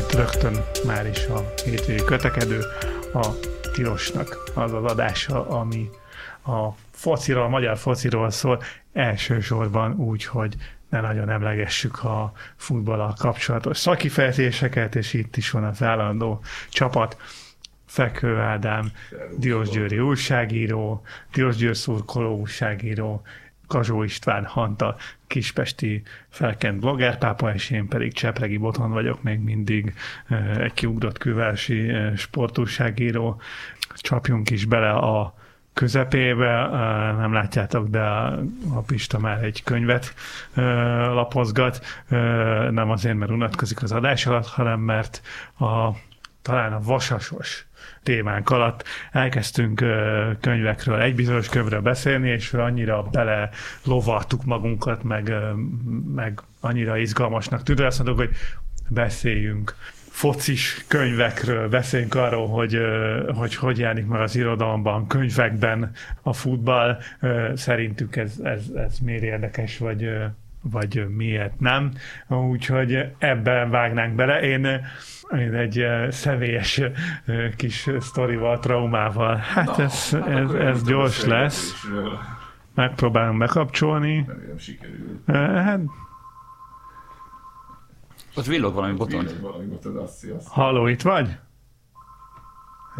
Itt rögtön már is a hétvégi kötekedő, a Tilosnak az az adása, ami a fociról, a magyar fociról szól, elsősorban úgy, hogy ne nagyon emlegessük a futballal kapcsolatos szakifejtéseket, és itt is van az állandó csapat. Fekő Ádám, Diós Győri újságíró, Diós Győr szurkoló újságíró, Kazsó István Hanta, kispesti felkent bloggerpápa, és én pedig Csepregi Boton vagyok még mindig egy kiugrott külvárosi sportúságíró. Csapjunk is bele a közepébe, nem látjátok, de a Pista már egy könyvet lapozgat, nem azért, mert unatkozik az adás alatt, hanem mert a, talán a vasasos témánk alatt elkezdtünk könyvekről, egy bizonyos könyvről beszélni, és annyira bele lovaltuk magunkat, meg, meg annyira izgalmasnak tűnt, azt mondtuk, hogy beszéljünk focis könyvekről, beszéljünk arról, hogy, hogy hogy jelenik meg az irodalomban, könyvekben a futball. Szerintük ez, ez, ez miért érdekes, vagy, vagy miért nem. Úgyhogy ebben vágnánk bele. Én egy személyes kis sztorival, traumával. Hát Na, ez, hát ez, ez gyors lesz. Megpróbálom bekapcsolni. Remélem sikerül. Hát, ott villog valami boton. Villog valami boton, azt sziasztok. Halló, itt vagy?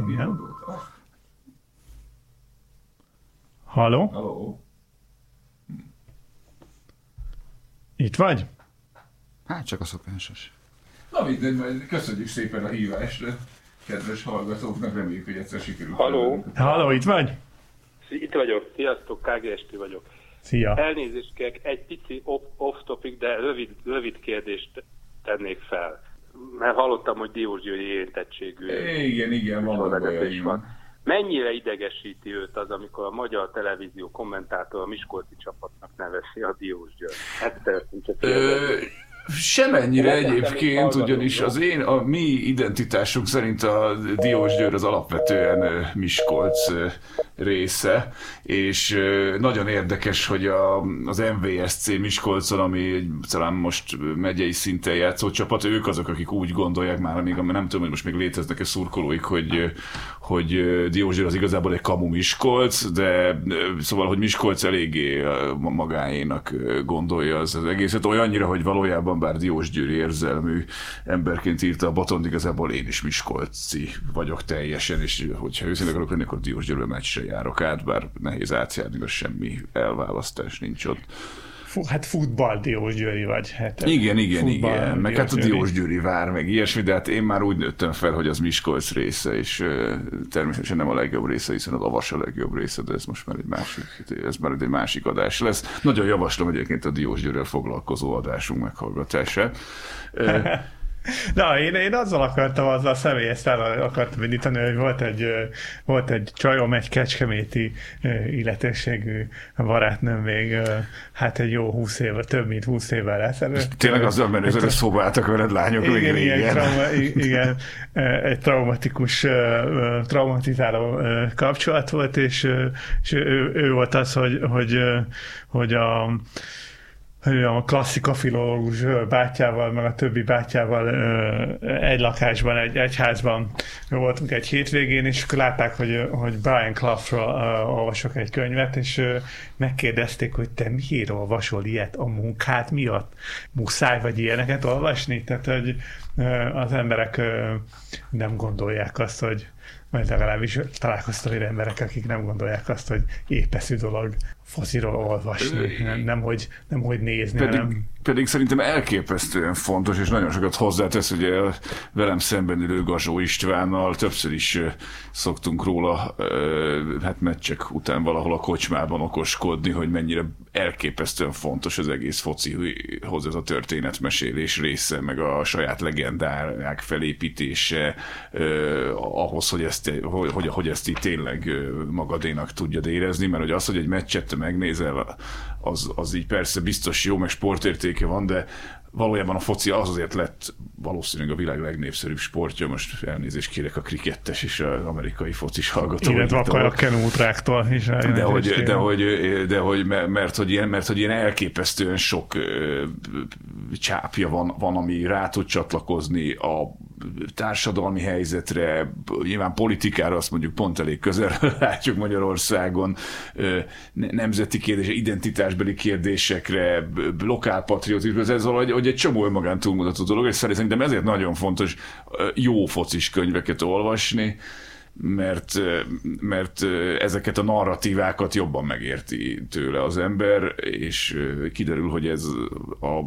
Igen. Halló? Halló? Itt vagy? Hát csak a szokásos. Na mindegy, majd köszönjük szépen a hívást, kedves hallgatóknak, reméljük, hogy egyszer sikerül. Halló? Halló, itt vagy? Itt vagyok, sziasztok, KGST vagyok. Szia. Elnézést kérek, egy pici off-topic, de rövid, rövid kérdést tennék fel. Mert hallottam, hogy Diós Győri érintettségű. Igen, igen, van vezetés van. Mennyire idegesíti őt az, amikor a magyar televízió kommentátor a Miskolci csapatnak nevesi a Diós Győr? Ezt szeretném csak Semennyire egyébként, ugyanis az én, a mi identitásunk szerint a Diós Győr az alapvetően Miskolc része, és nagyon érdekes, hogy a, az MVSC Miskolcon, ami egy, talán most megyei szinten játszó csapat, ők azok, akik úgy gondolják már, még nem tudom, hogy most még léteznek-e szurkolóik, hogy, hogy Diózsér az igazából egy kamu Miskolc, de szóval, hogy Miskolc eléggé magáénak gondolja az, az egészet, olyannyira, hogy valójában bár Diós Győri érzelmű emberként írta a Botond, igazából én is Miskolci vagyok teljesen, és hogyha őszintén akarok lenni, akkor Diós Győri meccsre járok át, bár nehéz átjárni, mert semmi elválasztás nincs ott. Fú, hát futball Diós Győri vagy. Hát igen, igen, igen. Meg hát a Diós Győri vár, meg ilyesmi, de hát én már úgy nőttem fel, hogy az Miskolc része, és uh, természetesen nem a legjobb része, hiszen a Lavas a legjobb része, de ez most már egy másik, ez már egy másik adás lesz. Nagyon javaslom egyébként a Diós Győrrel foglalkozó adásunk meghallgatását. Na, én, én azzal akartam, azzal személyes fel akartam indítani, hogy volt egy, volt egy csajom, egy kecskeméti illetőségű barátnőm még, hát egy jó húsz éve, több mint húsz évvel ezelőtt. Tényleg azzal menő, hogy szóba álltak veled lányok igen, még régen. Igen, trauma, igen, egy traumatikus, traumatizáló kapcsolat volt, és, és ő, ő volt az, hogy, hogy, hogy a a klasszika filológus bátyával, meg a többi bátyával egy lakásban, egy egyházban voltunk egy hétvégén, és látták, hogy, hogy Brian Clough-ról olvasok egy könyvet, és megkérdezték, hogy te miért olvasol ilyet a munkát miatt? Muszáj vagy ilyeneket olvasni? Tehát, hogy az emberek nem gondolják azt, hogy vagy legalábbis találkoztam olyan emberek, akik nem gondolják azt, hogy épeszű dolog fociról olvasni, nem, nem, hogy, nem hogy nézni, pedig, hanem... Pedig szerintem elképesztően fontos, és nagyon sokat hozzátesz, ugye velem szemben ülő Gazsó Istvánnal. Többször is szoktunk róla, hát meccsek után valahol a kocsmában okoskodni, hogy mennyire elképesztően fontos az egész focihoz ez a történetmesélés része, meg a saját legendárák felépítése, ahhoz, hogy ezt, hogy, hogy, hogy ezt így tényleg magadénak tudjad érezni, mert hogy az, hogy egy meccset megnézel, az, az így persze biztos jó, meg sportértéke van, de valójában a foci az azért lett valószínűleg a világ legnépszerűbb sportja. Most elnézést kérek a krikettes és az amerikai focis hallgató. Illetve akkor a kenútráktól is. De hogy, de, hogy, de hogy, mert, hogy ilyen, mert hogy ilyen elképesztően sok csápja van, van, ami rá tud csatlakozni a társadalmi helyzetre, nyilván politikára azt mondjuk pont elég közel látjuk Magyarországon, nemzeti kérdések, identitásbeli kérdésekre, lokálpatriotizmus, ez valahogy hogy egy csomó önmagán túlmutató dolog, és szerintem ezért nagyon fontos jó focis könyveket olvasni, mert, mert ezeket a narratívákat jobban megérti tőle az ember, és kiderül, hogy ez, a,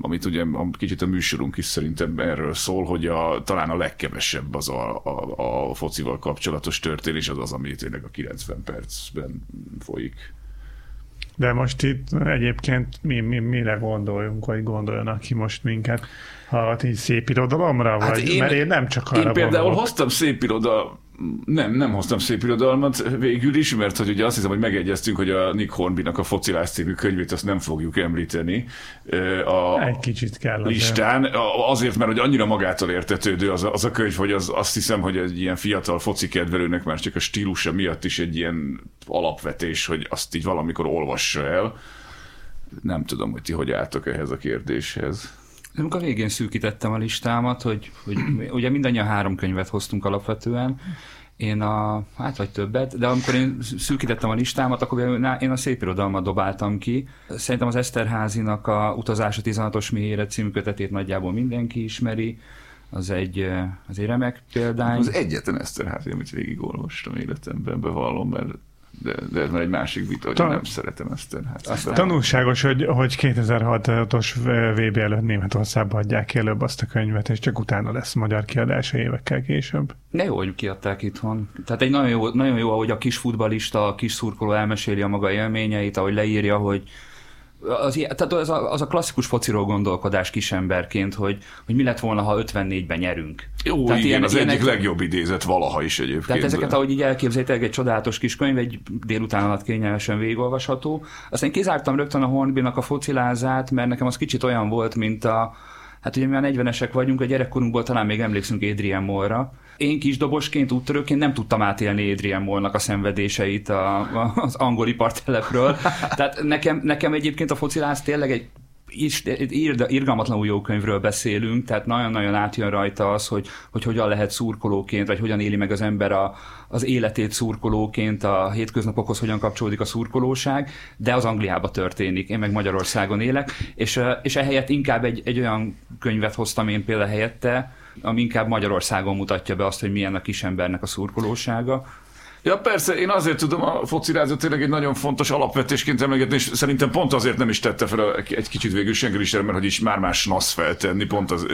amit ugye a, kicsit a műsorunk is szerintem erről szól, hogy a, talán a legkevesebb az a, a, a focival kapcsolatos történés, az az, ami tényleg a 90 percben folyik. De most itt egyébként mi, mi, mire gondoljunk, vagy gondoljanak ki most minket? Ha így szép irodalomra? Hát vagy? Én, Mert én nem csak arra Én például gondolok. hoztam szép irodalom nem, nem hoztam szép irodalmat végül is, mert hogy ugye azt hiszem, hogy megegyeztünk, hogy a Nick Hornbynak a Focilás című könyvét azt nem fogjuk említeni a Egy kicsit kell listán. Azért. azért, mert hogy annyira magától értetődő az a, az a könyv, hogy az, azt hiszem, hogy egy ilyen fiatal foci kedvelőnek már csak a stílusa miatt is egy ilyen alapvetés, hogy azt így valamikor olvassa el. Nem tudom, hogy ti hogy álltok ehhez a kérdéshez. Amikor a végén szűkítettem a listámat, hogy, hogy ugye mindannyian három könyvet hoztunk alapvetően, én a, hát vagy többet, de amikor én szűkítettem a listámat, akkor én a szép irodalmat dobáltam ki. Szerintem az Eszterházinak a Utazás a 16-os mélyére című kötetét nagyjából mindenki ismeri. Az egy, az egy remek példány. Az egyetlen Eszterházi, amit végigolvastam életemben, bevallom, mert de, de ez már egy másik vita, hogy Ta- nem szeretem ezt. Hát Aztán tanulságos, hogy, hogy 2006-os VB előtt Németországban adják ki előbb azt a könyvet, és csak utána lesz magyar kiadása évekkel később. Ne jó, hogy kiadták itthon. Tehát egy nagyon jó, nagyon jó, ahogy a kis futbalista, a kis szurkoló elmeséli a maga élményeit, ahogy leírja, hogy az, tehát az, a, az a klasszikus fociról gondolkodás kisemberként, hogy, hogy mi lett volna, ha 54-ben nyerünk. Jó, tehát igen, ilyen, az ilyenek, egyik legjobb idézet valaha is egyébként. Tehát ezeket, ahogy így elképzeljétek, egy csodálatos kis könyv, egy délután alatt kényelmesen végigolvasható. Aztán kizártam rögtön a Hornbill-nak a focilázát, mert nekem az kicsit olyan volt, mint a, hát ugye mi a 40-esek vagyunk, a gyerekkorunkból talán még emlékszünk Adrian Moore-ra, én kis dobosként, úttörőként nem tudtam átélni Adrian Moore-nak a szenvedéseit a, a, az angol ipartelepről. Tehát nekem, nekem egyébként a focilász tényleg egy is, irgalmatlanul jó könyvről beszélünk, tehát nagyon-nagyon átjön rajta az, hogy, hogy hogyan lehet szurkolóként, vagy hogyan éli meg az ember a, az életét szurkolóként, a hétköznapokhoz hogyan kapcsolódik a szurkolóság, de az Angliába történik, én meg Magyarországon élek, és, és ehelyett inkább egy, egy olyan könyvet hoztam én például helyette, ami inkább Magyarországon mutatja be azt, hogy milyen a kisembernek a szurkolósága. Ja persze, én azért tudom a focirázat tényleg egy nagyon fontos alapvetésként emlegetni, és szerintem pont azért nem is tette fel egy kicsit végül senki is, mert hogy is már más nasz feltenni, pont az,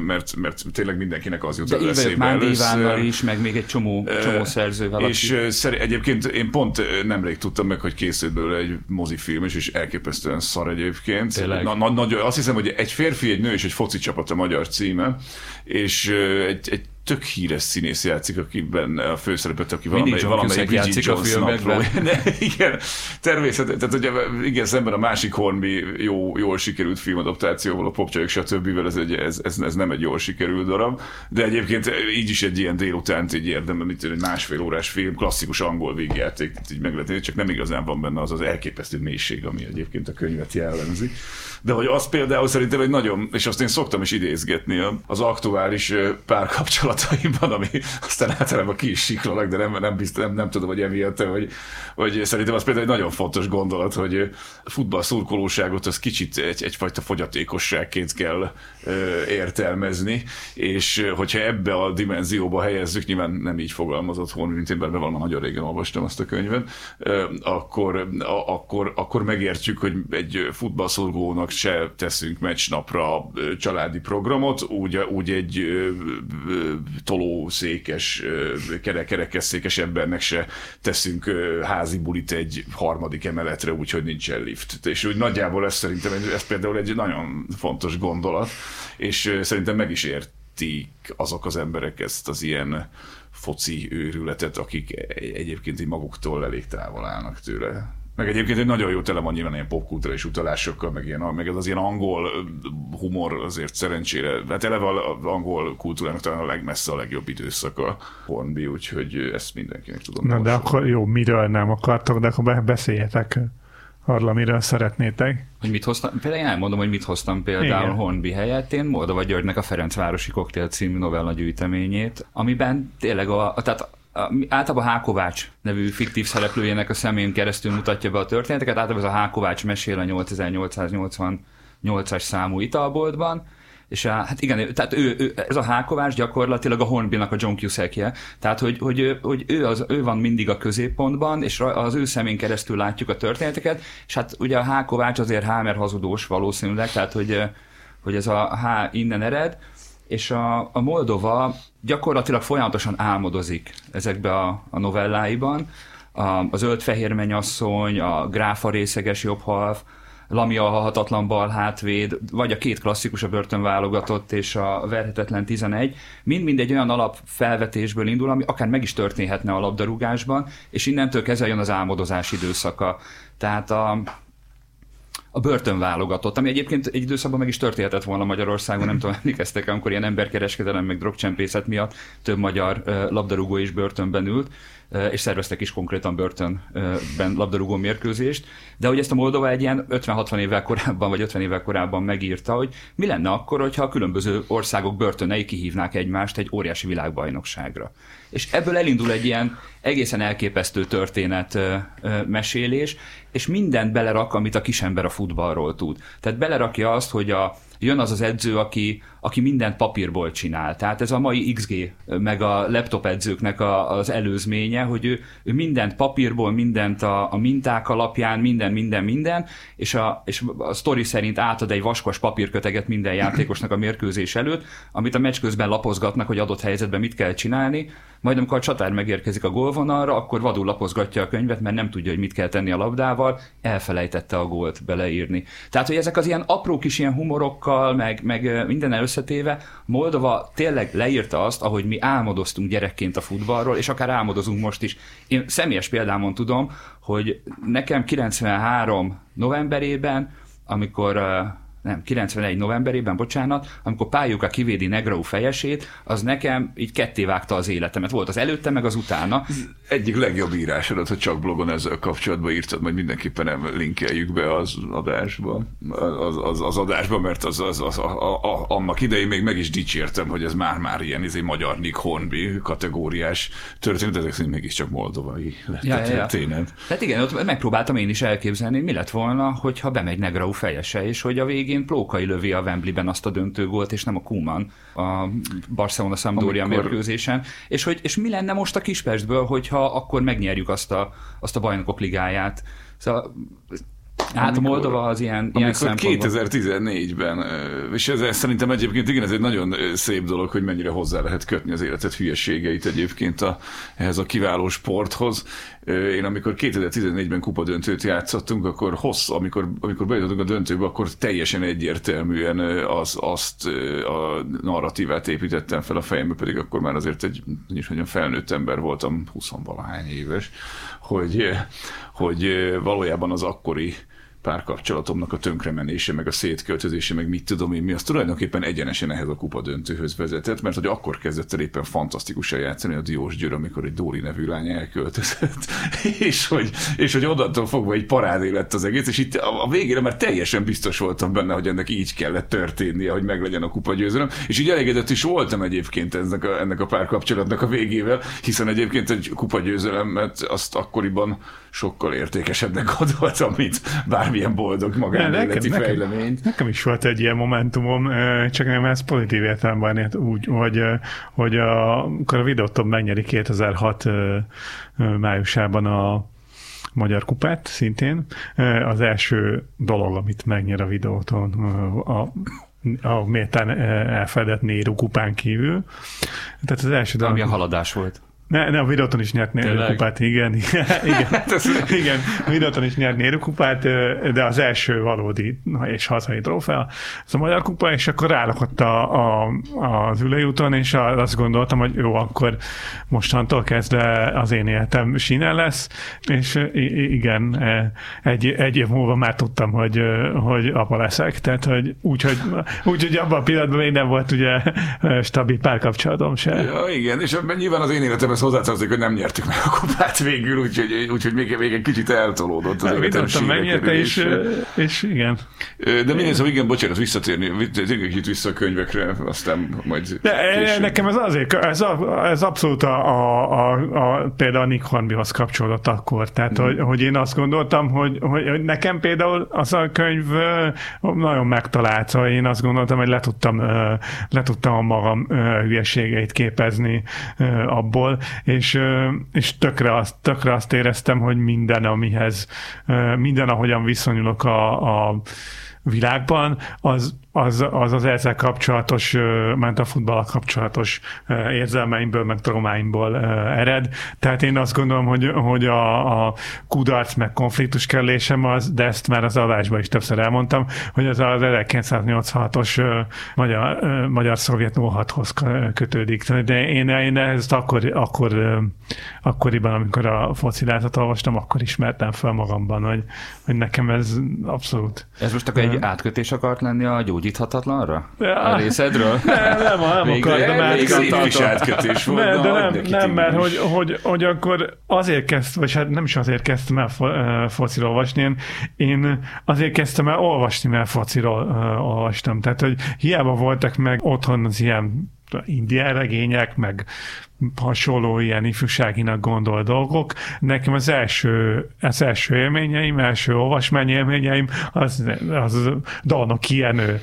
mert, mert tényleg mindenkinek az jut az eszébe Ivánnal is, meg még egy csomó, csomó szerzővel. És aki... egyébként én pont nemrég tudtam meg, hogy készült belőle egy mozifilm is, és elképesztően szar egyébként. Na, na, nagy, azt hiszem, hogy egy férfi, egy nő és egy foci csapat a magyar címe, és egy, egy tök híres színész játszik, akiben a főszerepet, aki valamely, valamelyik játszik Jones a filmekben. igen, természetesen, tehát ugye, igen, szemben a másik Hornby jó, jól sikerült filmadaptációval, a popcsajok stb. Ez, egy, ez, ez, ez, nem egy jól sikerült darab, de egyébként így is egy ilyen délutánt így érdemben, mint egy másfél órás film, klasszikus angol végjáték, így meg lehet, csak nem igazán van benne az az elképesztő mélység, ami egyébként a könyvet jellemzi. De hogy az például szerintem egy nagyon, és azt én szoktam is idézgetni az aktuális párkapcsolataimban, ami aztán általában ki is siklanak, de nem, nem, biztos, nem, nem tudom, hogy emiatt, hogy, hogy szerintem az például egy nagyon fontos gondolat, hogy futball szurkolóságot az kicsit egy, egyfajta fogyatékosságként kell ö, értelmezni, és hogyha ebbe a dimenzióba helyezzük, nyilván nem így fogalmazott volna, mint én, mert valami nagyon régen olvastam azt a könyvet, akkor, a, akkor, akkor megértjük, hogy egy futballszurkolónak se teszünk meccsnapra családi programot, úgy, úgy egy tolószékes, kerekesszékes embernek se teszünk házi bulit egy harmadik emeletre, úgyhogy nincsen lift. És úgy nagyjából ez szerintem ez például egy nagyon fontos gondolat, és szerintem meg is értik azok az emberek ezt az ilyen foci őrületet, akik egyébként így maguktól elég távol állnak tőle Meg egyébként egy nagyon jó tele van nyilván ilyen popkulturális utalásokkal, meg, ilyen, meg ez az ilyen angol humor azért szerencsére, hát eleve az angol kultúrának talán a legmessze a legjobb időszaka Hornby, úgyhogy ezt mindenkinek tudom. Na de akkor jó, miről nem akartok, de akkor beszéljetek arra, miről szeretnétek. Hogy mit hoztam? Például én elmondom, hogy mit hoztam például Igen. Hornby helyett. Én Moldova Györgynek a Ferencvárosi Koktél című novella gyűjteményét, amiben tényleg a, tehát általában Hákovács nevű fiktív szereplőjének a szemén keresztül mutatja be a történeteket. Általában ez a Hákovács mesél a 8888-as számú italboltban, és a, hát igen, tehát ő, ő, ez a Hákovács gyakorlatilag a Hornbill-nak a John Cusack-je. Tehát, hogy, hogy, hogy ő, az, ő van mindig a középpontban, és az ő szemén keresztül látjuk a történeteket, és hát ugye a Hákovács azért Hámer hazudós valószínűleg, tehát, hogy, hogy ez a H. innen ered, és a, a Moldova gyakorlatilag folyamatosan álmodozik ezekbe a, a novelláiban. A, a zöld-fehér mennyasszony, a gráfa részeges jobbhalf, Lamia a hatatlan bal hátvéd, vagy a két klasszikus, a börtönválogatott és a verhetetlen 11, mind-mind egy olyan alapfelvetésből indul, ami akár meg is történhetne a labdarúgásban, és innentől kezdve jön az álmodozás időszaka. Tehát a, a börtönválogatott, ami egyébként egy időszakban meg is történhetett volna Magyarországon, nem tudom, emlékeztek, amikor ilyen emberkereskedelem, meg drogcsempészet miatt több magyar labdarúgó is börtönben ült, és szerveztek is konkrétan börtönben labdarúgó mérkőzést, de hogy ezt a Moldova egy ilyen 50-60 évvel korábban, vagy 50 évvel korábban megírta, hogy mi lenne akkor, hogyha a különböző országok börtönei kihívnák egymást egy óriási világbajnokságra. És ebből elindul egy ilyen egészen elképesztő történet mesélés, és mindent belerak, amit a kisember a futballról tud. Tehát belerakja azt, hogy a, jön az az edző, aki, aki mindent papírból csinál. Tehát ez a mai XG, meg a laptop edzőknek a, az előzménye, hogy ő, ő mindent papírból, mindent a, a minták alapján, minden, minden, minden, és a, és a sztori szerint átad egy vaskos papírköteget minden játékosnak a mérkőzés előtt, amit a meccs közben lapozgatnak, hogy adott helyzetben mit kell csinálni, majd amikor a csatár megérkezik a gólvonalra, akkor vadul lapozgatja a könyvet, mert nem tudja, hogy mit kell tenni a labdával, elfelejtette a gólt beleírni. Tehát, hogy ezek az ilyen apró kis ilyen humorokkal, meg, meg minden összetéve, Moldova tényleg leírta azt, ahogy mi álmodoztunk gyerekként a futballról, és akár álmodozunk most is. Én személyes példámon tudom, hogy nekem 93 novemberében, amikor nem, 91 novemberében, bocsánat, amikor Pályuka kivédi Negrau fejesét, az nekem így ketté vágta az életemet. Volt az előtte, meg az utána. Egyik legjobb írásodat, hogy csak blogon ezzel kapcsolatban írtad, majd mindenképpen nem linkeljük be az adásba, az, az, az adásba, mert az, az, az a, a, annak idején még meg is dicsértem, hogy ez már-már ilyen izé, magyar Nick Hornby kategóriás történet, ezek szerint mégiscsak moldovai lett ja, a történet. Ja, ja. Tehát igen, ott megpróbáltam én is elképzelni, mi lett volna, hogyha bemegy Negrau fejese, és hogy a végén végén Plókai lövi a Wembleyben azt a döntőgólt, és nem a Kuman a Barcelona Sampdoria Amikor... mérkőzésen. És, hogy, és mi lenne most a Kispestből, hogyha akkor megnyerjük azt a, azt a bajnokok ligáját. Szóval Hát a Moldova az ilyen, ilyen szempontból. 2014-ben, és ez szerintem egyébként igen, ez egy nagyon szép dolog, hogy mennyire hozzá lehet kötni az életet hülyeségeit egyébként a, ehhez a kiváló sporthoz. Én amikor 2014-ben kupa döntőt játszottunk, akkor hossz, amikor, amikor bejutottunk a döntőbe, akkor teljesen egyértelműen az, azt a narratívát építettem fel a fejembe, pedig akkor már azért egy is nagyon felnőtt ember voltam, 20 valahány éves, hogy, hogy valójában az akkori párkapcsolatomnak a tönkremenése, meg a szétköltözése, meg mit tudom én mi, az tulajdonképpen egyenesen ehhez a kupa döntőhöz vezetett, mert hogy akkor kezdett el éppen fantasztikusan játszani a Diós Győr, amikor egy Dóri nevű lány elköltözött, és hogy, és hogy onnantól fogva egy parádé lett az egész, és itt a, a végére már teljesen biztos voltam benne, hogy ennek így kellett történnie, hogy meglegyen a kupa győzelem, és így elégedett is voltam egyébként ennek a, ennek a párkapcsolatnak a végével, hiszen egyébként egy kupa győzelemet azt akkoriban sokkal értékesebbnek gondoltam, mint bármilyen boldog magánéleti nekem, fejleményt. Nekem, nekem is volt egy ilyen momentumom, csak nem ez pozitív értelemben úgy, hogy, hogy a, amikor a videótom megnyeri 2006 májusában a Magyar Kupát szintén. Az első dolog, amit megnyer a videóton, a, a méltán elfedett Néru kupán kívül. Tehát az első dolog... Ami a haladás volt Ne, ne, a Videoton is nyert kupát, igen. Igen, igen, igen a Videoton is nyert kupát, de az első valódi és hazai trófea, ez a Magyar Kupa, és akkor rálakott a, a, az ülőjúton, és azt gondoltam, hogy jó, akkor mostantól kezdve az én életem sínen lesz, és igen, egy, egy év múlva már tudtam, hogy, hogy apa leszek, tehát hogy úgy, hogy, úgy, hogy abban a pillanatban még nem volt ugye stabil párkapcsolatom se. Ja, igen, és nyilván az én életem ez hozzátartozik, hogy nem nyertük meg a kupát végül, úgyhogy, úgyhogy még, még egy kicsit eltolódott az életem megnyerte, és, és igen. De minden szóval igen, bocsánat, visszatérni, egy kicsit vissza a könyvekre, aztán majd De később. nekem ez azért, ez, ez abszolút a, a, a, a például a Nick Hornbyhoz kapcsolódott akkor, tehát mm. hogy, hogy én azt gondoltam, hogy, hogy nekem például az a könyv nagyon megtalált, szóval én azt gondoltam, hogy le tudtam, le tudtam a magam hülyeségeit képezni abból, és, és tökre, azt, tökre azt éreztem, hogy minden, amihez, minden, ahogyan viszonyulok a, a világban, az, az, az az ezzel kapcsolatos, ment a futball kapcsolatos érzelmeimből, meg traumáimból ered. Tehát én azt gondolom, hogy, hogy a, a kudarc meg konfliktus kerülésem az, de ezt már az adásban is többször elmondtam, hogy az az 1986-os magyar, magyar-szovjet 06-hoz kötődik. De én, én ezt akkor, akkor, akkoriban, amikor a focilázat olvastam, akkor ismertem fel magamban, hogy, hogy nekem ez abszolút. Ez most akkor egy átkötés akart lenni a gyógy gyógyíthatatlanra? Ja. A részedről? Nem, nem, nem akartam átkötés volt. Nem, de nem, nem mert hogy, hogy, hogy, akkor azért kezdtem, vagy hát nem is azért kezdtem el fociról olvasni, én, én azért kezdtem el olvasni, mert fociról olvastam. Tehát, hogy hiába voltak meg otthon az ilyen indián regények, meg hasonló ilyen ifjúságinak gondol dolgok. Nekem az első, az első élményeim, első olvasmány élményeim az, az Dalnok Ienő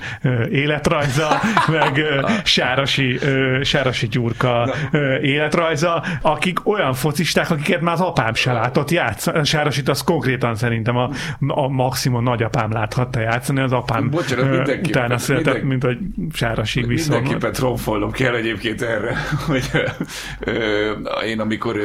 életrajza, meg Sárasi, Sárasi Gyurka életrajza, akik olyan focisták, akiket már az apám se látott játszani. Sárasit az konkrétan szerintem a, a maximum nagyapám láthatta játszani, az apám Bocsánat, utána született, mint hogy Sárasig viszont. Mindenképpen tromfolnom kell egyébként erre, hogy én amikor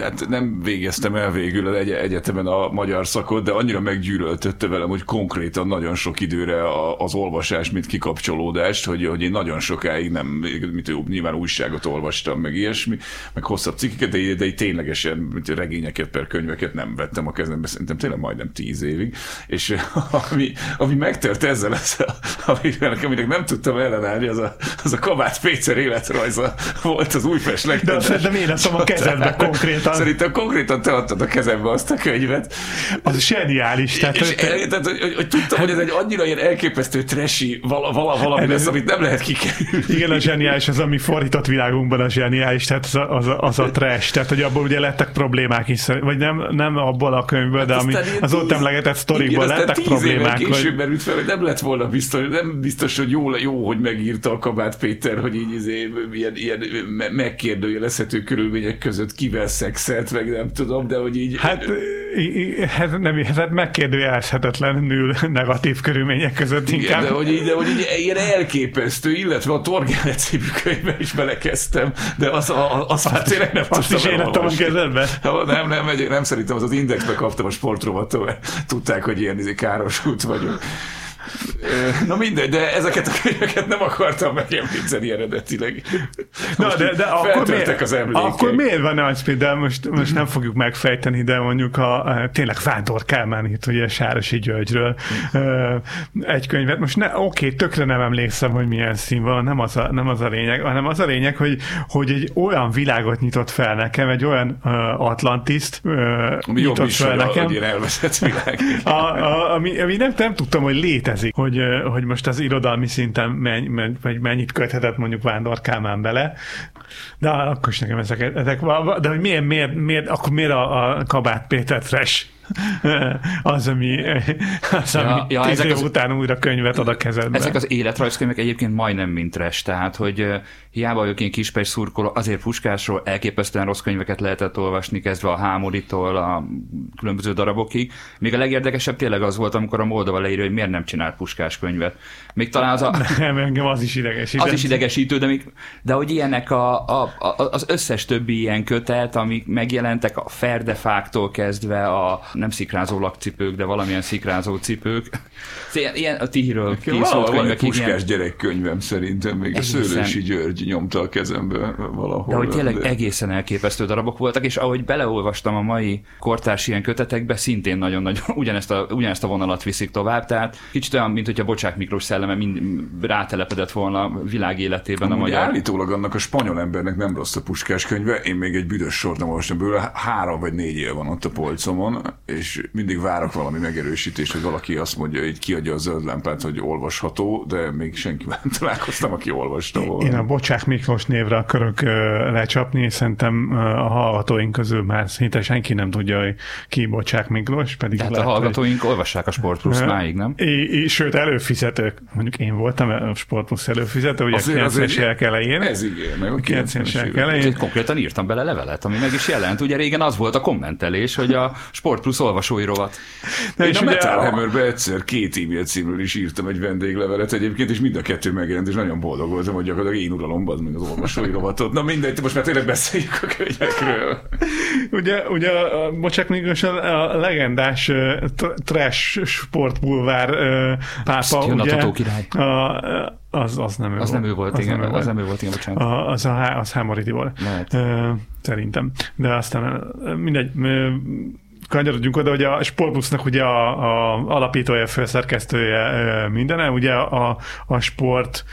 hát nem végeztem el végül az egyetemen a magyar szakot, de annyira meggyűlöltötte velem, hogy konkrétan nagyon sok időre az olvasás, mint kikapcsolódást, hogy, hogy én nagyon sokáig nem, mit, nyilván újságot olvastam, meg ilyesmi, meg hosszabb cikkeket, de, de regényesen regényeket per könyveket nem vettem a kezembe, szerintem tényleg majdnem tíz évig, és ami, ami megtört ezzel, az, aminek, aminek nem tudtam ellenállni, az a, az a Kabát Péter életrajza volt az Újpest de szerintem én adtam a kezedbe konkrétan. Szerintem konkrétan te adtad a kezembe azt a könyvet. Az zseniális. Tehát, és, hogy, el, tehát, hogy, hogy, tudtam, hogy ez egy annyira ilyen elképesztő tresi vala, vala, valami lesz, amit nem lehet kikerülni. Igen, a zseniális az, ami fordított világunkban a zseniális, tehát az a, az a, az a trash, tehát hogy abból ugye lettek problémák is, vagy nem, nem abból a könyvből, de hát ami az ott emlegetett sztoriból lettek problémák. Később hogy... merült fel, hogy nem lett volna biztos, nem biztos, hogy jó, jó hogy megírta a Kabát Péter, hogy így izé, ilyen, ilyen megkérdőjelezhető körülmények között kivel szexelt, meg nem tudom, de hogy így... Hát, ez nem, hát megkérdőjelezhetetlenül negatív körülmények között inkább. Igen, de hogy így, de hogy így ilyen elképesztő, illetve a Torgálet című könyvbe is belekezdtem, de az, az, az már tényleg nem Azt is én a kezedbe? Nem, nem, nem, nem, szerintem az az Indexbe kaptam a sportrovattól, mert tudták, hogy ilyen izé út vagyok. Na mindegy, de ezeket a könyveket nem akartam megemlíteni eredetileg. Na, de, de akkor, miért, az akkor miért van az például, most, most nem fogjuk megfejteni, de mondjuk a, a tényleg Vándor Kálmán itt ugye Sárosi Györgyről egy könyvet. Most ne, oké, tökre nem emlékszem, hogy milyen szín van, nem az a, nem az a lényeg, hanem az a lényeg, hogy, hogy egy olyan világot nyitott fel nekem, egy olyan uh, Atlantiszt uh, nyitott fel nekem. a, ami, ami nem, nem tudtam, hogy létezik létezik, hogy, hogy most az irodalmi szinten menny, menny, mennyit köthetett mondjuk Vándor Kálmán bele, de akkor is nekem ezek, ezek de hogy miért, miért, miért akkor miért a, a Kabát Péter Fresh az, ami, az, Ja, ami ja, tíz ezek év az- után újra könyvet ad a kezedbe. Ezek az életrajzkönyvek egyébként majdnem mint trash, tehát hogy hiába vagyok én kispes szurkoló, azért Puskásról elképesztően rossz könyveket lehetett olvasni, kezdve a Hámoritól a különböző darabokig. Még a legérdekesebb tényleg az volt, amikor a Moldova leírja, hogy miért nem csinált Puskás könyvet. Még talán az a, Nem, engem az is idegesít. az is idegesítő, de, még, de hogy ilyenek a, a, a, az összes többi ilyen kötet, amik megjelentek, a ferdefáktól kezdve a nem szikrázó lakcipők, de valamilyen szikrázó cipők. Ilyen, ilyen a Tihiről készült könyvek, puskás ilyen, gyerekkönyvem szerintem, még a Egészen. Szőlősi György nyomta a kezembe valahol. de hogy tényleg egészen elképesztő darabok voltak, és ahogy beleolvastam a mai kortárs ilyen kötetekbe, szintén nagyon-nagyon ugyanezt a, ugyanezt a vonalat viszik tovább, tehát kicsit olyan, mint hogyha Bocsák Miklós szelleme mind rátelepedett volna a világ életében a Amúgy magyar. állítólag annak a spanyol embernek nem rossz a puskás könyve, én még egy büdös sort nem olvastam belőle, három vagy négy év van ott a polcomon, és mindig várok valami megerősítést, hogy valaki azt mondja, hogy kiadja a zöld lámpát, hogy olvasható, de még senkivel nem találkoztam, aki olvasta volna. Én a Bocsák Miklós névre akarok lecsapni, szerintem a hallgatóink közül már szinte senki nem tudja, hogy ki Bocsák Miklós, pedig Tehát a lehet, hogy- hallgatóink olvassák a Sport Plus máig, nem? I, sőt, előfizetők, mondjuk én voltam a Sportplusz előfizető, ugye a Azért- 90-es azért- évek elején. Ez igen, meg a 90-es 90-es évek elején. Konkrétan írtam bele levelet, ami meg is jelent. Ugye régen az volt a kommentelés, hogy a Sport Plus olvasói rovat. Na, Én és a Metal a- Hammerbe egyszer két e-mail címről is írtam egy vendéglevelet egyébként, és mind a kettő megjelent, és nagyon boldog voltam, hogy gyakorlatilag én uralom, az meg az olvasói rovatot. Na mindegy, most már tényleg beszéljük a könyvekről. Ugye, ugye a Bocsák Miklós a, a legendás trash sportbulvár pápa, a ugye? Király. A, az, az nem ő Az nem ő volt, az igen. nem ő Az nem ő volt, igen, bocsánat. A, az a Há- az Hámoridi volt. Lehet. Ö, szerintem. De aztán mindegy, kanyarodjunk oda, hogy a Sportbusznak ugye a, a alapítója, főszerkesztője mindene, ugye a, a sport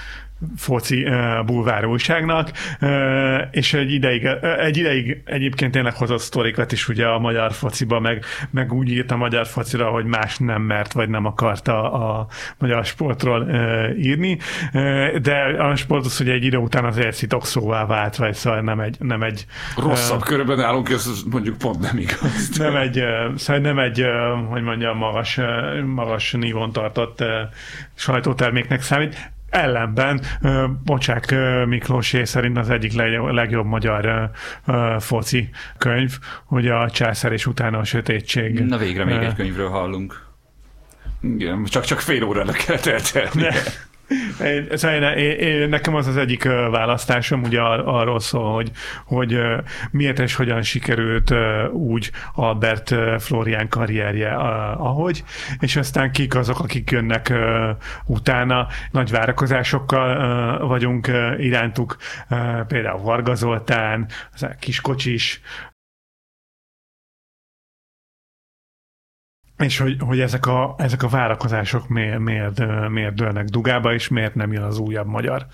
foci uh, bulvár újságnak, uh, és egy ideig, uh, egy ideig egyébként tényleg hozott sztorikat is ugye a magyar fociba, meg, meg úgy írt a magyar focira, hogy más nem mert, vagy nem akarta a magyar sportról uh, írni, uh, de a sport az ugye egy idő után azért szitokszóvá vált, vagy szóval nem egy, nem egy Rosszabb körben állunk, ez mondjuk pont nem igaz. nem egy, szóval nem egy, ö, hogy mondjam, magas, magas nívon tartott ö, sajtóterméknek számít. Ellenben Bocsák Miklósé szerint az egyik legjobb, magyar foci könyv, hogy a császár és utána a sötétség. Na végre még egy könyvről hallunk. Igen, csak, csak fél órára kellett eltelni. Én, szóval én, én, nekem az az egyik választásom, ugye ar, arról szól, hogy, hogy miért és hogyan sikerült úgy Albert Florian karrierje, ahogy, és aztán kik azok, akik jönnek utána. Nagy várakozásokkal vagyunk irántuk, például Varga Zoltán, Kiskocsis, És hogy, hogy ezek, a, ezek a várakozások miért, miért, miért dőlnek dugába, és miért nem jön az újabb magyar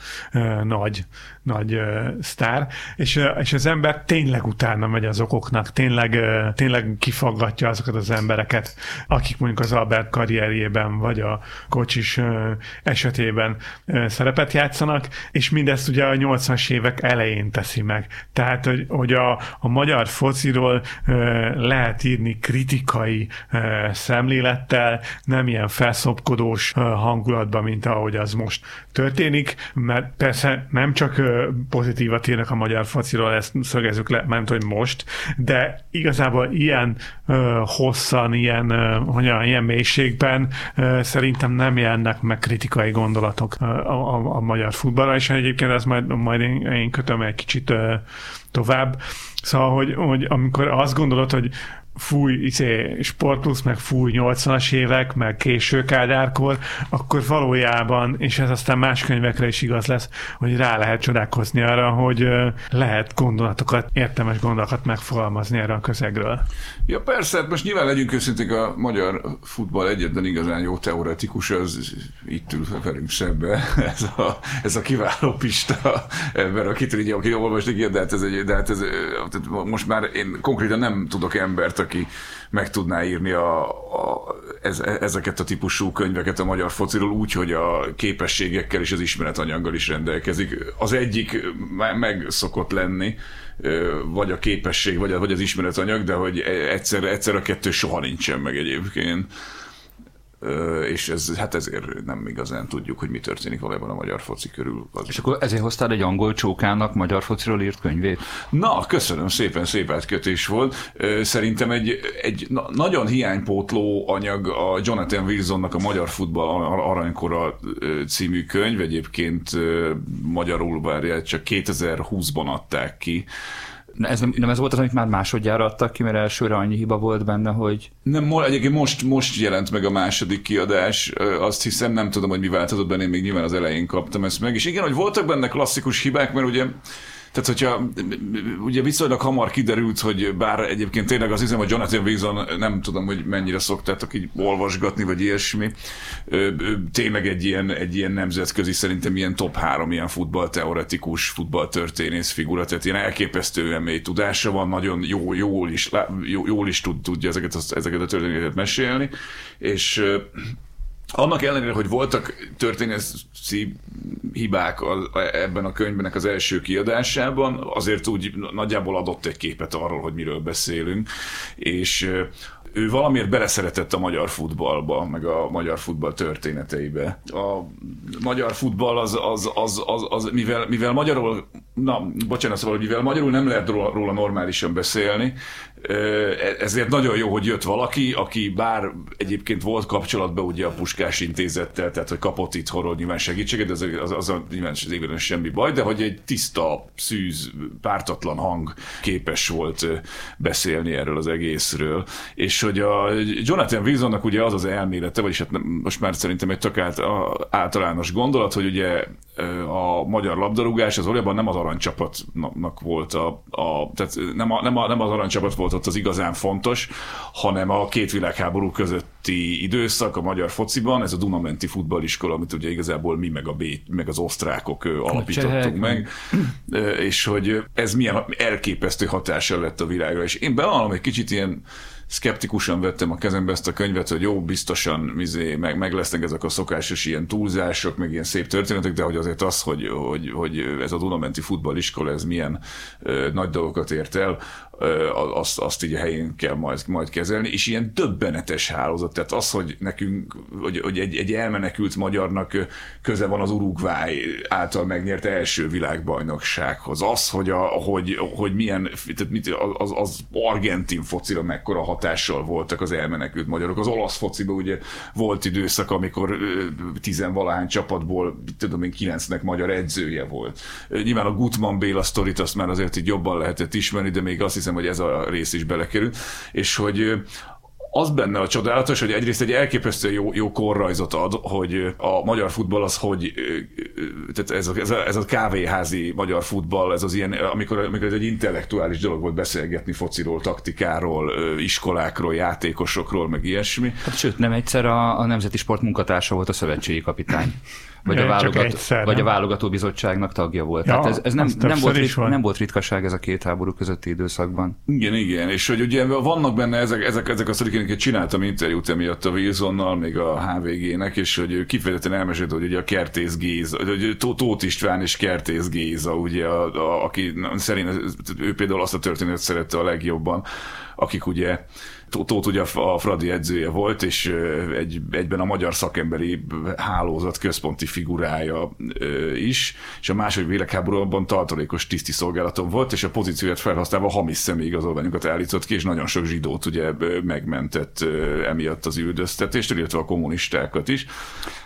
nagy, nagy ö, sztár. És, ö, és az ember tényleg utána megy az okoknak, tényleg, ö, tényleg kifaggatja azokat az embereket, akik mondjuk az Albert karrierjében, vagy a kocsis ö, esetében ö, szerepet játszanak, és mindezt ugye a 80-as évek elején teszi meg. Tehát, hogy, hogy a, a magyar fociról ö, lehet írni kritikai ö, szemlélettel, nem ilyen felszopkodós ö, hangulatban, mint ahogy az most történik, mert persze nem csak pozitívat írnak a magyar fociról, ezt szögezzük le, mert hogy most, de igazából ilyen ö, hosszan, ilyen, ö, hogyan, ilyen mélységben ö, szerintem nem jelennek meg kritikai gondolatok ö, a, a, a magyar futballra, és egyébként ezt majd, majd én, én kötöm egy kicsit ö, tovább. Szóval, hogy, hogy amikor azt gondolod, hogy fúj izé, sportplusz, meg fúj 80-as évek, meg késő kádárkor, akkor valójában, és ez aztán más könyvekre is igaz lesz, hogy rá lehet csodálkozni arra, hogy lehet gondolatokat, értelmes gondolatokat megfogalmazni erre a közegről. Ja persze, hát most nyilván legyünk őszinték, a magyar futball egyetlen igazán jó teoretikus, az itt ül velünk szembe, ez a, ez a kiváló Pista ember, akit ugye, aki olvasni de hát ez, egy, de hát ez, most már én konkrétan nem tudok embert, aki meg tudná írni a, a, ez, ezeket a típusú könyveket a magyar fociról úgy, hogy a képességekkel és az ismeretanyaggal is rendelkezik. Az egyik meg szokott lenni, vagy a képesség, vagy, vagy az ismeretanyag, de hogy egyszer, egyszer a kettő soha nincsen meg egyébként és ez, hát ezért nem igazán tudjuk, hogy mi történik valójában a magyar foci körül. Az... És akkor ezért hoztál egy angol csókának magyar fociról írt könyvét? Na, köszönöm szépen, szép átkötés volt. Szerintem egy, egy nagyon hiánypótló anyag a Jonathan Wilsonnak a Magyar Futball Aranykora című könyv, egyébként magyarul várja, csak 2020-ban adták ki ez nem, nem ez volt az, amit már másodjára adtak ki, mert elsőre annyi hiba volt benne, hogy... Nem, egyébként most, most jelent meg a második kiadás, azt hiszem, nem tudom, hogy mi változott benne, én még nyilván az elején kaptam ezt meg, és igen, hogy voltak benne klasszikus hibák, mert ugye tehát, hogyha ugye viszonylag hamar kiderült, hogy bár egyébként tényleg az hiszem, hogy Jonathan Wilson, nem tudom, hogy mennyire szoktátok így olvasgatni, vagy ilyesmi, tényleg egy ilyen, egy ilyen nemzetközi, szerintem ilyen top három ilyen futballteoretikus, futballtörténész figura, tehát ilyen elképesztően mély tudása van, nagyon jó, jól is, jól is tud, tudja ezeket, ezeket a történeteket mesélni, és annak ellenére, hogy voltak történészi hibák ebben a könyvben az első kiadásában, azért úgy nagyjából adott egy képet arról, hogy miről beszélünk, és ő valamiért beleszeretett a magyar futballba, meg a magyar futball történeteibe. A magyar futball az, az, az, az, az mivel, mivel magyarul, na, bocsánat, szóval, mivel magyarul nem lehet róla normálisan beszélni, ezért nagyon jó, hogy jött valaki, aki bár egyébként volt kapcsolatban ugye a Puskás intézettel, tehát hogy kapott itt horror nyilván segítséget, az, az, az, nyilván az semmi baj, de hogy egy tiszta, szűz, pártatlan hang képes volt beszélni erről az egészről. És hogy a Jonathan Wilsonnak ugye az az elmélete, vagyis hát most már szerintem egy tök általános gondolat, hogy ugye a magyar labdarúgás az valójában nem az aranycsapatnak volt a, a tehát nem, a, nem, a, nem az aranycsapat volt ott az igazán fontos, hanem a két világháború közötti időszak a magyar fociban, ez a Dunamenti futballiskola, amit ugye igazából mi meg, a B, meg az osztrákok alapítottunk meg, és hogy ez milyen elképesztő hatással lett a világra, és én bevallom egy kicsit ilyen szkeptikusan vettem a kezembe ezt a könyvet, hogy jó, biztosan mizé, meg, meg lesznek ezek a szokásos ilyen túlzások, meg ilyen szép történetek, de hogy azért az, hogy, hogy, hogy ez a Dunamenti futballiskola, ez milyen ö, nagy dolgokat ért el, azt, azt így a helyén kell majd, majd kezelni, és ilyen döbbenetes hálózat, tehát az, hogy nekünk, hogy, hogy egy, egy elmenekült magyarnak köze van az Uruguay által megnyert első világbajnoksághoz, az, hogy, a, hogy, hogy milyen, tehát mit, az, az argentin focira mekkora hatással voltak az elmenekült magyarok, az olasz fociban ugye volt időszak, amikor tizenvalahány csapatból, tudom én, kilencnek magyar edzője volt. Nyilván a Gutman Béla sztorit azt már azért így jobban lehetett ismerni, de még azt hiszem, hogy ez a rész is belekerül, és hogy az benne a csodálatos, hogy egyrészt egy elképesztő jó, jó korrajzot ad, hogy a magyar futball az, hogy tehát ez a, ez, a, ez a kávéházi magyar futball, ez az ilyen, amikor, amikor ez egy intellektuális dolog volt beszélgetni fociról, taktikáról, iskolákról, játékosokról, meg ilyesmi. Hát, sőt, nem egyszer a, a Nemzeti Sport munkatársa volt a szövetségi kapitány vagy, a, válogató, egyszer, vagy a válogató bizottságnak tagja volt. Ja, Tehát ez, ez nem, nem, volt rit, nem volt ritkaság ez a két háború közötti időszakban. Igen, igen, és hogy ugye vannak benne ezek, ezek, ezek a sztorikének, csináltam interjút emiatt a Wilsonnal, még a HVG-nek, és hogy kifejezetten elmesélt, hogy ugye a Kertész Géza, hogy Tóth István és Kertész Géza, ugye, a, a, aki szerint ő például azt a történetet szerette a legjobban, akik ugye Tóth ugye a Fradi edzője volt, és egy, egyben a magyar szakemberi hálózat központi figurája is, és a második világháborúban tartalékos tiszti szolgálaton volt, és a pozícióját felhasználva hamis személyigazolványokat állított ki, és nagyon sok zsidót ugye megmentett emiatt az üldöztetést, illetve a kommunistákat is.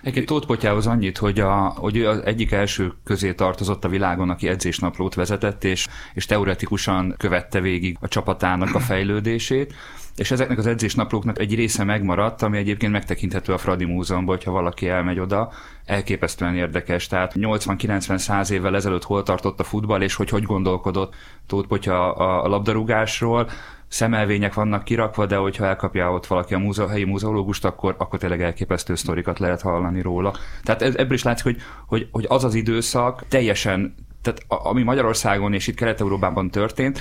Egyébként Tóth Potyához annyit, hogy, a, hogy az egyik első közé tartozott a világon, aki edzésnaplót vezetett, és, és teoretikusan követte végig a csapatának a fejlődését, és ezeknek az edzésnaplóknak egy része megmaradt, ami egyébként megtekinthető a Fradi Múzeumban, hogyha valaki elmegy oda, elképesztően érdekes. Tehát 80-90-100 évvel ezelőtt hol tartott a futball, és hogy hogy gondolkodott Tóth Potya a labdarúgásról, szemelvények vannak kirakva, de hogyha elkapja ott valaki a múze- helyi múzeológust, akkor, akkor tényleg elképesztő sztorikat lehet hallani róla. Tehát ebből is látszik, hogy, hogy, hogy az az időszak teljesen, tehát ami Magyarországon és itt Kelet-Európában történt,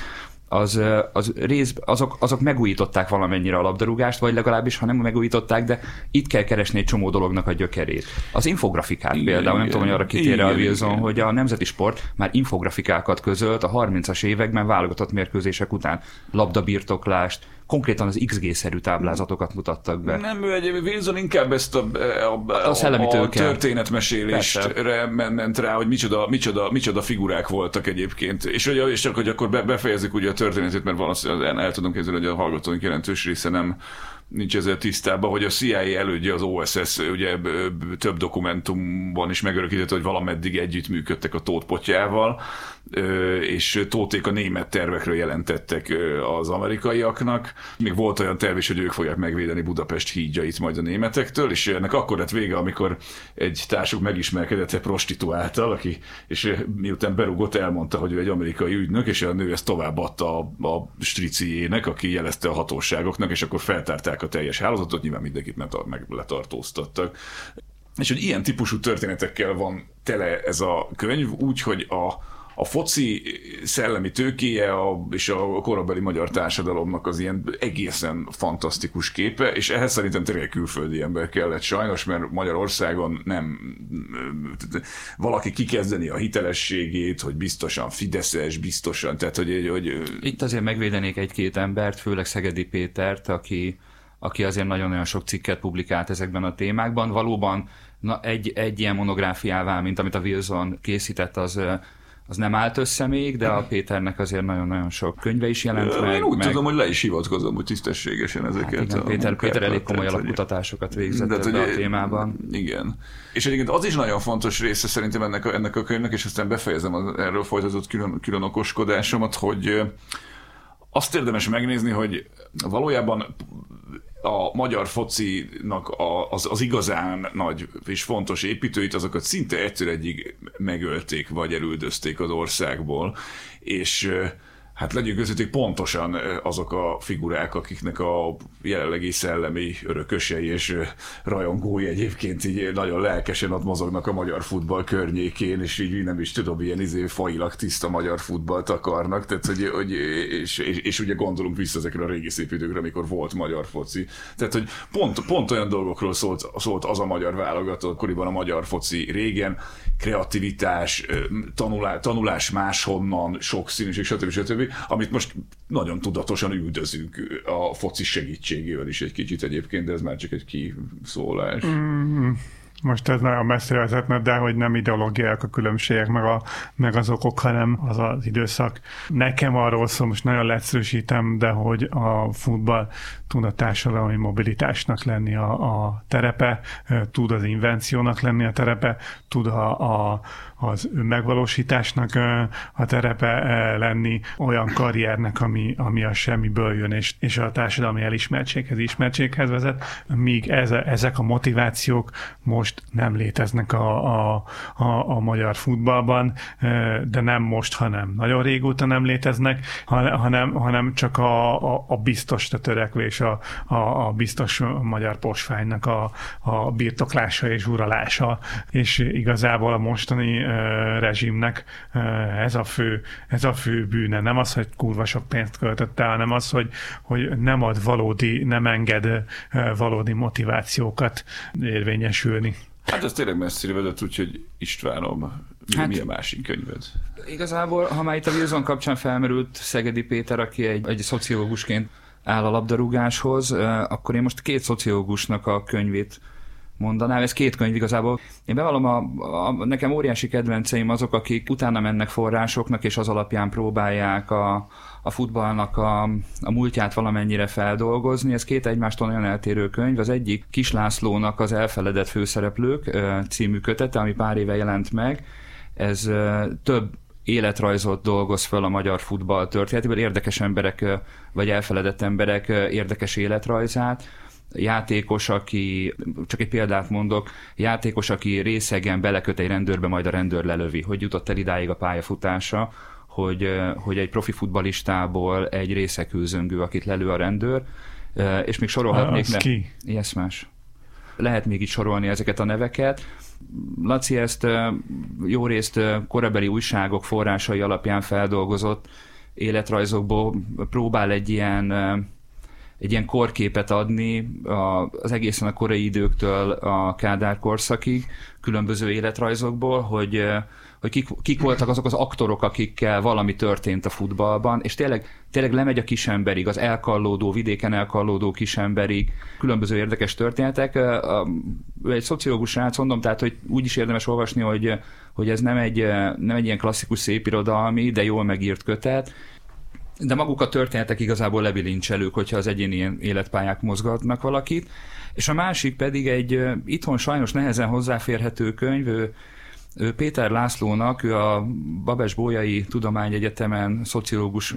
az, az rész, azok, azok megújították valamennyire a labdarúgást, vagy legalábbis, ha nem megújították, de itt kell keresni egy csomó dolognak a gyökerét. Az infografikák igen, például, igen, nem tudom, hogy arra kitér a Wilson, igen. hogy a nemzeti sport már infografikákat közölt a 30-as években válogatott mérkőzések után. Labdabirtoklást, konkrétan az XG-szerű táblázatokat mutattak be. Nem, ő egy Wilson inkább ezt a, a, a, a, szellemi a történetmesélésre ment rá, hogy micsoda, micsoda, micsoda figurák voltak egyébként. És, hogy, és csak, hogy akkor befejezzük ugye a történetét, mert valószínűleg el tudom képzelni, hogy a hallgatóink jelentős része nem nincs ezzel tisztában, hogy a CIA elődje az OSS ugye több dokumentumban is megörökített, hogy valameddig együttműködtek a tótpotyával, és tóték a német tervekről jelentettek az amerikaiaknak. Még volt olyan terv is, hogy ők fogják megvédeni Budapest hídjait majd a németektől, és ennek akkor lett vége, amikor egy társuk megismerkedett egy prostituáltal, aki, és miután berúgott, elmondta, hogy ő egy amerikai ügynök, és a nő ezt továbbadta a, a striciének, aki jelezte a hatóságoknak, és akkor feltárták a teljes hálózatot, nyilván mindenkit meg letartóztattak. És hogy ilyen típusú történetekkel van tele ez a könyv, úgy, hogy a, a foci szellemi tőkéje a, és a korabeli magyar társadalomnak az ilyen egészen fantasztikus képe, és ehhez szerintem tényleg külföldi ember kellett sajnos, mert Magyarországon nem valaki kikezdeni a hitelességét, hogy biztosan Fideszes, biztosan, tehát hogy, hogy... Itt azért megvédenék egy-két embert, főleg Szegedi Pétert, aki, aki azért nagyon-nagyon sok cikket publikált ezekben a témákban. Valóban na, egy, egy ilyen monográfiává, mint amit a Wilson készített, az az nem állt össze még, de a Péternek azért nagyon-nagyon sok könyve is jelent Én meg. Én úgy meg... tudom, hogy le is hivatkozom, hogy tisztességesen ezeket. Hát igen, Péter, Péter elég komoly alapkutatásokat végzett ebbe hogy, a témában. Igen. És egyébként az is nagyon fontos része szerintem ennek a, ennek a könyvnek, és aztán befejezem az erről folytatott külön, külön okoskodásomat, hogy azt érdemes megnézni, hogy valójában a magyar focinak a, az, az igazán nagy és fontos építőit, azokat szinte egyszer egyig megölték, vagy elüldözték az országból, és hát legyünk közöttük pontosan azok a figurák, akiknek a jelenlegi szellemi örökösei és rajongói egyébként így nagyon lelkesen ott mozognak a magyar futball környékén, és így nem is tudom, ilyen izé failag tiszta magyar futballt akarnak, tehát hogy, hogy és, és, és, ugye gondolunk vissza ezekre a régi szép időkre, amikor volt magyar foci. Tehát, hogy pont, pont olyan dolgokról szólt, szólt az a magyar válogatott, akkoriban a magyar foci régen, kreativitás, tanulás, tanulás máshonnan, sokszínűség, stb. stb amit most nagyon tudatosan üldözünk a foci segítségével is egy kicsit egyébként, de ez már csak egy kiszólás. Mm, most ez nagyon messzire vezetne, de hogy nem ideológiák a különbségek, meg, a, meg az okok, hanem az az időszak. Nekem arról szól, most nagyon leegyszerűsítem, de hogy a futball tud a társadalmi mobilitásnak lenni a, a terepe, tud az invenciónak lenni a terepe, tud a, a, az önmegvalósításnak a terepe lenni, olyan karriernek, ami, ami a semmiből jön, és, és a társadalmi elismertséghez, ismertséghez vezet, míg ez, ezek a motivációk most nem léteznek a, a, a, a magyar futballban, de nem most, hanem nagyon régóta nem léteznek, hanem, hanem csak a, a, a biztos törekvés, a, a, a biztos magyar posfánynak a, a birtoklása és uralása, és igazából a mostani rezsimnek ez a fő, ez a fő bűne. Nem az, hogy kurva sok pénzt költött el, hanem az, hogy, hogy nem ad valódi, nem enged valódi motivációkat érvényesülni. Hát ez tényleg messzire vezet, úgyhogy Istvánom, hát, mi a másik könyved? Igazából, ha már itt a Wilson kapcsán felmerült Szegedi Péter, aki egy, egy szociológusként áll a labdarúgáshoz, akkor én most két szociológusnak a könyvét mondanám. Ez két könyv igazából. Én bevallom, a, a, nekem óriási kedvenceim azok, akik utána mennek forrásoknak, és az alapján próbálják a, a futballnak a, a múltját valamennyire feldolgozni. Ez két egymástól nagyon eltérő könyv. Az egyik Kis Lászlónak az Elfeledett főszereplők című kötete, ami pár éve jelent meg. Ez több életrajzot dolgoz föl a magyar futball történetéből, érdekes emberek, vagy elfeledett emberek érdekes életrajzát játékos, aki, csak egy példát mondok, játékos, aki részegen beleköt egy rendőrbe, majd a rendőr lelövi. Hogy jutott el idáig a pályafutása, hogy, hogy egy profi futbalistából egy részekőzöngő, akit lelő a rendőr, és még sorolhatnék. Az ki? Yes, más. Lehet még így sorolni ezeket a neveket. Laci ezt jó részt korabeli újságok forrásai alapján feldolgozott életrajzokból próbál egy ilyen egy ilyen korképet adni az egészen a korai időktől a Kádár korszakig, különböző életrajzokból, hogy, hogy kik, kik voltak azok az aktorok, akikkel valami történt a futballban, és tényleg, tényleg lemegy a kisemberig, az elkallódó, vidéken elkallódó kisemberig, különböző érdekes történetek. Egy szociológus rác mondom, tehát hogy úgy is érdemes olvasni, hogy, hogy ez nem egy, nem egy ilyen klasszikus szépirodalmi, de jól megírt kötet, de maguk a történetek igazából lebilincselők, hogyha az egyéni életpályák mozgatnak valakit. És a másik pedig egy itthon sajnos nehezen hozzáférhető könyv, ő, ő Péter Lászlónak, ő a Babes Bolyai Tudományegyetemen szociológus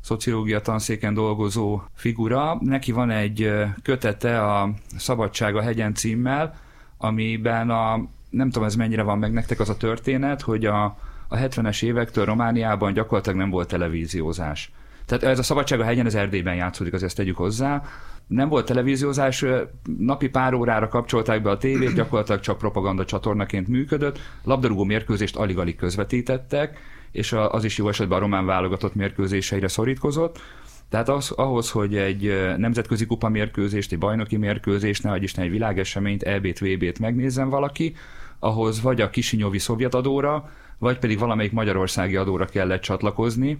szociológia tanszéken dolgozó figura. Neki van egy kötete a Szabadság a hegyen címmel, amiben a, nem tudom ez mennyire van meg nektek az a történet, hogy a, a 70-es évektől Romániában gyakorlatilag nem volt televíziózás. Tehát ez a Szabadság a hegyen, az Erdélyben játszódik, azért ezt tegyük hozzá. Nem volt televíziózás, napi pár órára kapcsolták be a tévét, gyakorlatilag csak propaganda csatornaként működött, labdarúgó mérkőzést alig-alig közvetítettek, és az is jó esetben a román válogatott mérkőzéseire szorítkozott. Tehát az, ahhoz, hogy egy nemzetközi kupa mérkőzést, egy bajnoki mérkőzést, ne Isten egy világeseményt, EB-t, VB-t megnézzen valaki, ahhoz vagy a kisinyovi szovjet adóra, vagy pedig valamelyik magyarországi adóra kellett csatlakozni,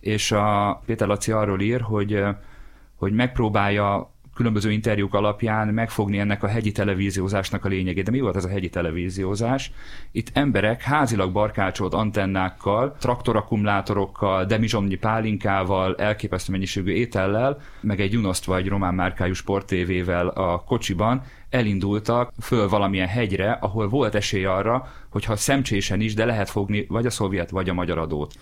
és a Péter Laci arról ír, hogy, hogy megpróbálja különböző interjúk alapján megfogni ennek a hegyi televíziózásnak a lényegét. De mi volt ez a hegyi televíziózás? Itt emberek házilag barkácsolt antennákkal, traktorakkumulátorokkal, demizsomnyi pálinkával, elképesztő mennyiségű étellel, meg egy Junoszt vagy román márkájú sporttévével a kocsiban elindultak föl valamilyen hegyre, ahol volt esély arra, hogyha szemcsésen is, de lehet fogni vagy a szovjet, vagy a magyar adót.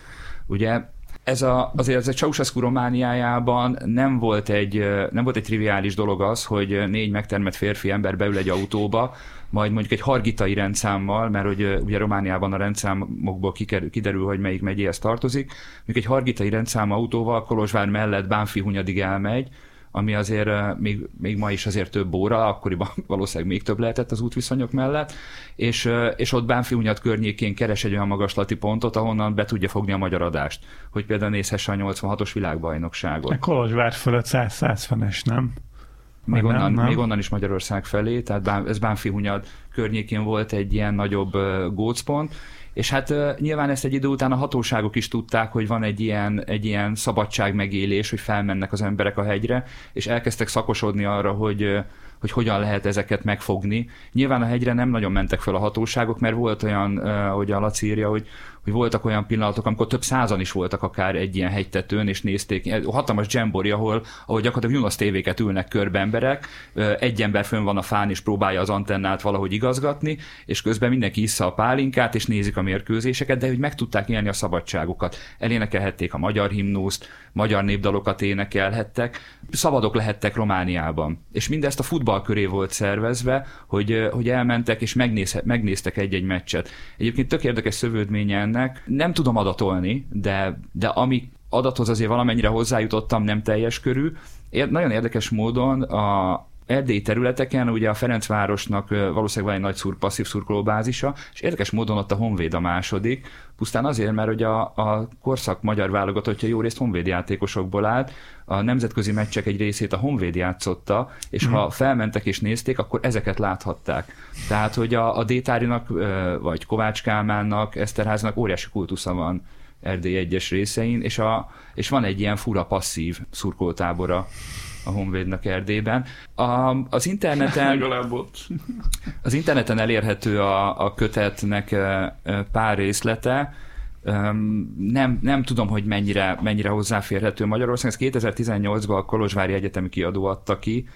Ugye ez a, azért ez a Ceausescu Romániájában nem volt, egy, nem volt egy triviális dolog az, hogy négy megtermett férfi ember beül egy autóba, majd mondjuk egy hargitai rendszámmal, mert hogy ugye Romániában a rendszámokból kikerül, kiderül, hogy melyik megyéhez tartozik, mondjuk egy hargitai rendszám autóval Kolozsvár mellett Bánfi Hunyadig elmegy, ami azért még, még ma is azért több óra, akkoriban valószínűleg még több lehetett az útviszonyok mellett, és, és ott Bánfiúnyat környékén keres egy olyan magaslati pontot, ahonnan be tudja fogni a magyar adást, hogy például nézhesse a 86-os világbajnokságot. A Kolozsvár fölött 150-es, nem? Még onnan, nem, még onnan is Magyarország felé, tehát ez Bánfiúnyad környékén volt egy ilyen nagyobb gócpont, és hát nyilván ezt egy idő után a hatóságok is tudták, hogy van egy ilyen, egy ilyen szabadság megélés, hogy felmennek az emberek a hegyre, és elkezdtek szakosodni arra, hogy hogy hogyan lehet ezeket megfogni. Nyilván a hegyre nem nagyon mentek fel a hatóságok, mert volt olyan, hogy a Laci írja, hogy hogy voltak olyan pillanatok, amikor több százan is voltak akár egy ilyen hegytetőn, és nézték, hatalmas dzsembori, ahol, ahol gyakorlatilag Junos tévéket ülnek körbe emberek, egy ember fönn van a fán, és próbálja az antennát valahogy igazgatni, és közben mindenki issza a pálinkát, és nézik a mérkőzéseket, de hogy meg tudták élni a szabadságukat. Elénekelhették a magyar himnuszt, magyar népdalokat énekelhettek, szabadok lehettek Romániában. És mindezt a futball köré volt szervezve, hogy, hogy elmentek és megnéz, megnéztek egy-egy meccset. Egyébként tök érdekes szövődményen ennek. Nem tudom adatolni, de, de ami adathoz azért valamennyire hozzájutottam, nem teljes körű. Ér, nagyon érdekes módon a, erdélyi területeken, ugye a Ferencvárosnak valószínűleg van egy nagy szur, passzív szurkolóbázisa, és érdekes módon ott a Honvéd a második, pusztán azért, mert hogy a, a korszak magyar válogatottja jó részt Honvéd játékosokból állt, a nemzetközi meccsek egy részét a Honvéd játszotta, és mm. ha felmentek és nézték, akkor ezeket láthatták. Tehát, hogy a, a Détárinak, vagy Kovács Kálmánnak, Eszterháznak óriási kultusza van Erdély egyes részein, és, a, és van egy ilyen fura passzív szurkoltábora a Honvédnak Erdélyben. A, az interneten... Az interneten elérhető a, a kötetnek pár részlete, nem, nem tudom, hogy mennyire, mennyire hozzáférhető Magyarország. Ez 2018-ban a Kolozsvári Egyetemi kiadó adta ki.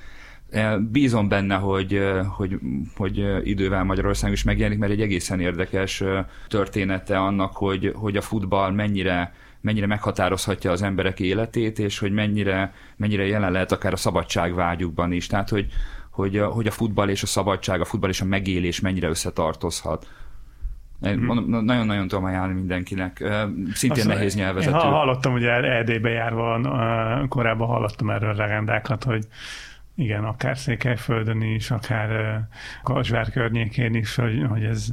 Bízom benne, hogy, hogy, hogy idővel Magyarország is megjelenik, mert egy egészen érdekes története annak, hogy, hogy a futball mennyire mennyire meghatározhatja az emberek életét, és hogy mennyire, mennyire jelen lehet akár a szabadságvágyukban is. Tehát, hogy, hogy, a, hogy a futball és a szabadság, a futball és a megélés mennyire összetartozhat. Mm-hmm. Nagyon-nagyon tudom ajánlani mindenkinek. Szintén Azt nehéz nyelvezetű. Én hallottam, ugye Erdélybe járva, korábban hallottam erről legendákat, hogy igen, akár Székelyföldön is, akár Kazsvár környékén is, hogy, hogy, ez,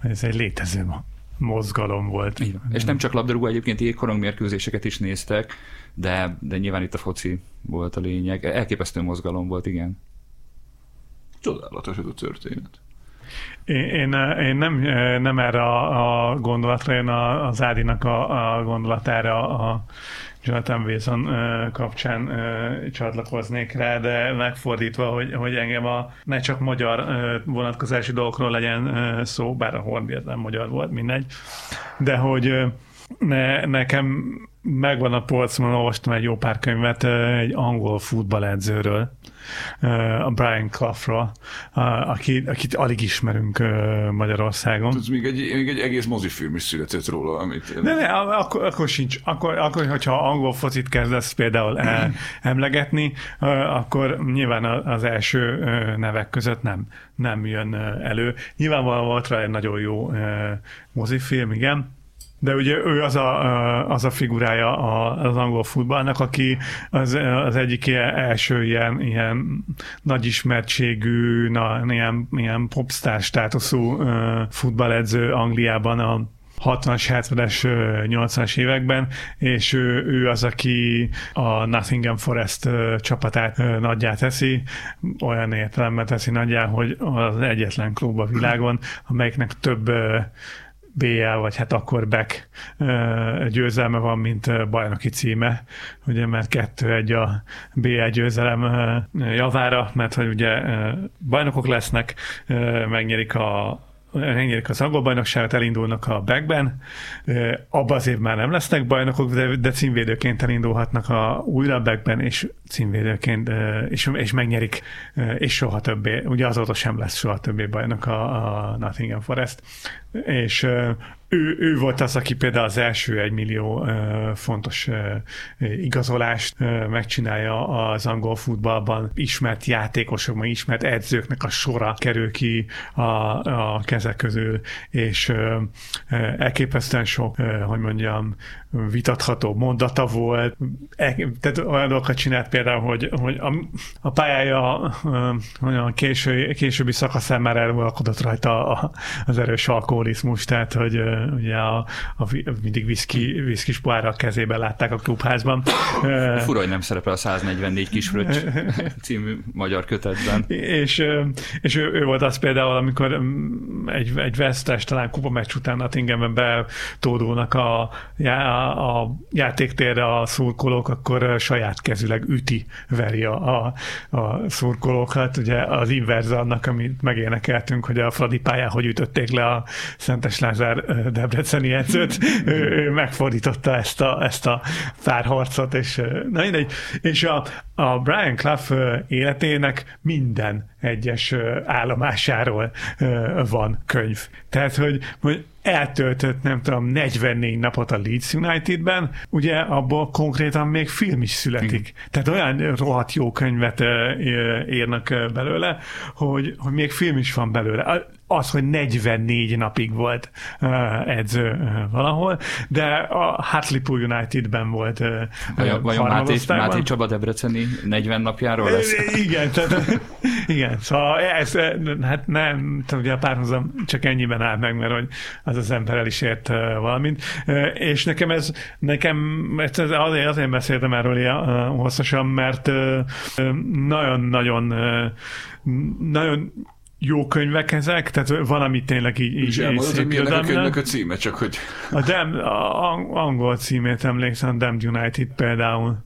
hogy ez egy létező mozgalom volt. Igen. És nem csak labdarúgó, egyébként jégkorong mérkőzéseket is néztek, de, de nyilván itt a foci volt a lényeg. Elképesztő mozgalom volt, igen. Csodálatos ez a történet. Én, én, én nem, nem erre a, a gondolatra, én az Ádinak a, a gondolatára a Jonathan Wilson kapcsán csatlakoznék rá, de megfordítva, hogy, hogy engem a ne csak magyar vonatkozási dolgokról legyen szó, bár a Hornbill nem magyar volt, mindegy, de hogy ne, nekem megvan a polcon, olvastam egy jó pár könyvet egy angol futballedzőről, a Brian Cloughról, akit, akit alig ismerünk Magyarországon. Tudsz, még egy, még egy egész mozifilm is született róla, amit... De ne, akkor, akkor sincs. Akkor, akkor, hogyha angol focit kezdesz például el, emlegetni, akkor nyilván az első nevek között nem, nem jön elő. Nyilvánvalóan volt rá egy nagyon jó mozifilm, igen, de ugye ő az a, az a figurája az angol futballnak, aki az, az egyik ilyen első ilyen, ilyen nagy ismertségű, na, ilyen, ilyen popstar státuszú futballedző Angliában a 60-as, 70-es, 80-as években, és ő, ő az, aki a Nottingham Forest csapatát nagyjá teszi, olyan értelemben teszi nagyjá, hogy az egyetlen klub a világon, amelyiknek több BL, vagy hát akkor Beck győzelme van, mint bajnoki címe, ugye, mert kettő egy a BL győzelem javára, mert hogy ugye bajnokok lesznek, megnyerik a megnyerik az angol bajnokságot, elindulnak a backben. Abban az évben már nem lesznek bajnokok, de, de címvédőként elindulhatnak a újra backben, és címvédőként, és, és megnyerik, és soha többé, ugye azóta sem lesz soha többé bajnok a, a Nottingham Forest. És ő, ő volt az, aki például az első egymillió uh, fontos uh, igazolást uh, megcsinálja az angol futballban. Ismert játékosokban, ismert edzőknek a sora kerül ki a, a kezek közül, és elképesztően sok, hogy mondjam, vitatható mondata volt. E, tehát olyan dolgokat csinált például, hogy, hogy a, a pályája a késő, későbbi szakaszán már eluralkodott rajta az erős alkoholizmus, tehát hogy ugye a, a, mindig viszki, viszkis pohárra a kezében látták a klubházban. Fura, hogy nem szerepel a 144 kisfröccs című magyar kötetben. És, és ő, ő volt az például, amikor egy, egy vesztes, talán meccs után a Tingenben betódulnak a, a, a játéktérre a szurkolók, akkor saját kezüleg üti, veri a, a, a szurkolókat. Ugye az inverz annak, amit megénekeltünk, hogy a Fradi pályán hogy ütötték le a Szentes Lázár debreceni edzőt, ő, ő megfordította ezt a, ezt a párharcot, és na mindegy. És a, a Brian Clough életének minden egyes állomásáról van könyv. Tehát, hogy, eltöltött, nem tudom, 44 napot a Leeds Unitedben, ugye abból konkrétan még film is születik. Mm. Tehát olyan rohadt jó könyvet írnak belőle, hogy, hogy még film is van belőle az, hogy 44 napig volt uh, edző uh, valahol, de a Hartlepool Unitedben volt uh, Vajon, vajon Máté, Máté Csaba Debreceni 40 napjáról lesz? Igen, tehát, igen, szóval ez, hát nem, ugye a párhuzam csak ennyiben áll meg, mert hogy az az ember el is ért uh, valamit, uh, és nekem ez, nekem ez azért, azért beszéltem erről ilyen uh, hosszasan, mert nagyon-nagyon uh, nagyon jó könyvek ezek, tehát van, ami tényleg így, így, így hogy milyen a könyvnek a címe, csak hogy... A, Dam, a angol címét emlékszem, a Damned United például.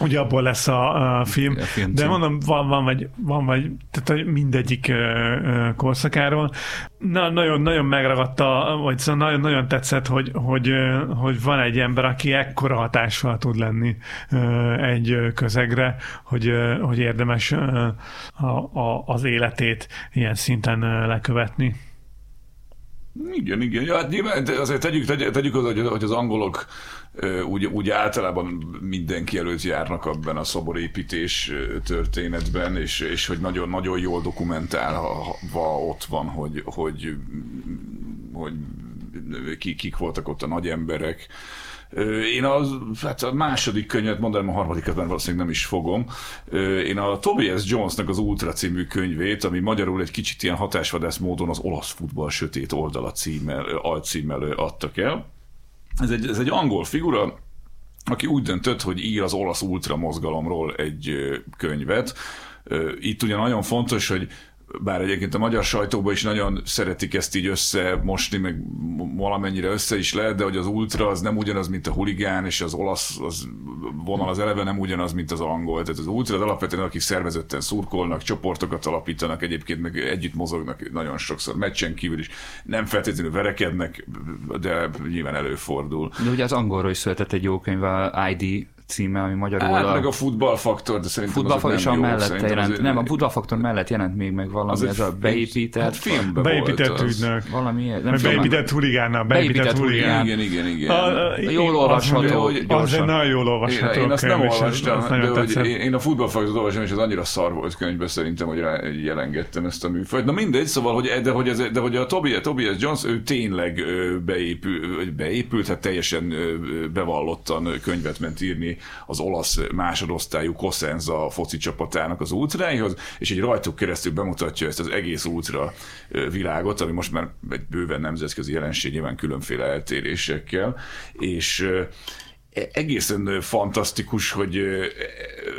Ugye abból lesz a, a film, a film de mondom, van, van, vagy, van vagy, tehát mindegyik korszakáról. Na, nagyon, nagyon megragadta, vagy szóval nagyon, nagyon tetszett, hogy, hogy, hogy van egy ember, aki ekkora hatással tud lenni egy közegre, hogy, hogy érdemes a, a, az életét ilyen szinten lekövetni. Igen, igen. Ja, hát nyilván, azért tegyük, tegyük, tegyük az, hogy az angolok úgy, úgy általában mindenki előtt járnak abban a szoborépítés történetben, és, és hogy nagyon, nagyon jól dokumentálva ott van, hogy, hogy, hogy kik, kik voltak ott a nagy emberek, Én az, hát a második könyvet, mondanám a harmadikat, mert valószínűleg nem is fogom. Én a Tobias Jonesnak az Ultra című könyvét, ami magyarul egy kicsit ilyen hatásvadász módon az olasz futball sötét oldala címmel, alcímmel adtak el. Ez egy, ez egy angol figura, aki úgy döntött, hogy ír az olasz ultra mozgalomról egy könyvet. Itt ugye nagyon fontos, hogy bár egyébként a magyar sajtóban is nagyon szeretik ezt így összemosni, meg valamennyire össze is lehet, de hogy az ultra az nem ugyanaz, mint a huligán, és az olasz az vonal az eleve nem ugyanaz, mint az angol. Tehát az ultra az alapvetően, akik szervezetten szurkolnak, csoportokat alapítanak, egyébként meg együtt mozognak nagyon sokszor meccsen kívül is. Nem feltétlenül verekednek, de nyilván előfordul. De ugye az angolról is született egy jó könyv, ID címe, ami magyarul hát, a... meg a futballfaktor, de szerintem futballfaktor is a mellett jelent, azért... nem, a futballfaktor mellett jelent még meg valami, az ez a beépített... Hát filmbe beépített volt ügynök. Valami, nem meg beépített huligánnal, beépített huligán. Igen, igen, igen. A, a, jól olvasható. Az, az egy nagyon jól olvasható Én, azt nem olvastam, de hogy én a futballfaktort olvastam, és az annyira szar volt könyvbe szerintem, hogy rá jelengettem ezt a műfajt. Na mindegy, szóval, hogy, de, hogy, ez, de hogy a Tobias, Tobias Jones, ő tényleg beépül, beépült, hát teljesen bevallottan könyvet ment írni az olasz másodosztályú Cosenza foci csapatának az ultráihoz, és egy rajtuk keresztül bemutatja ezt az egész ultra világot, ami most már egy bőven nemzetközi jelenség, nyilván különféle eltérésekkel, és egészen fantasztikus, hogy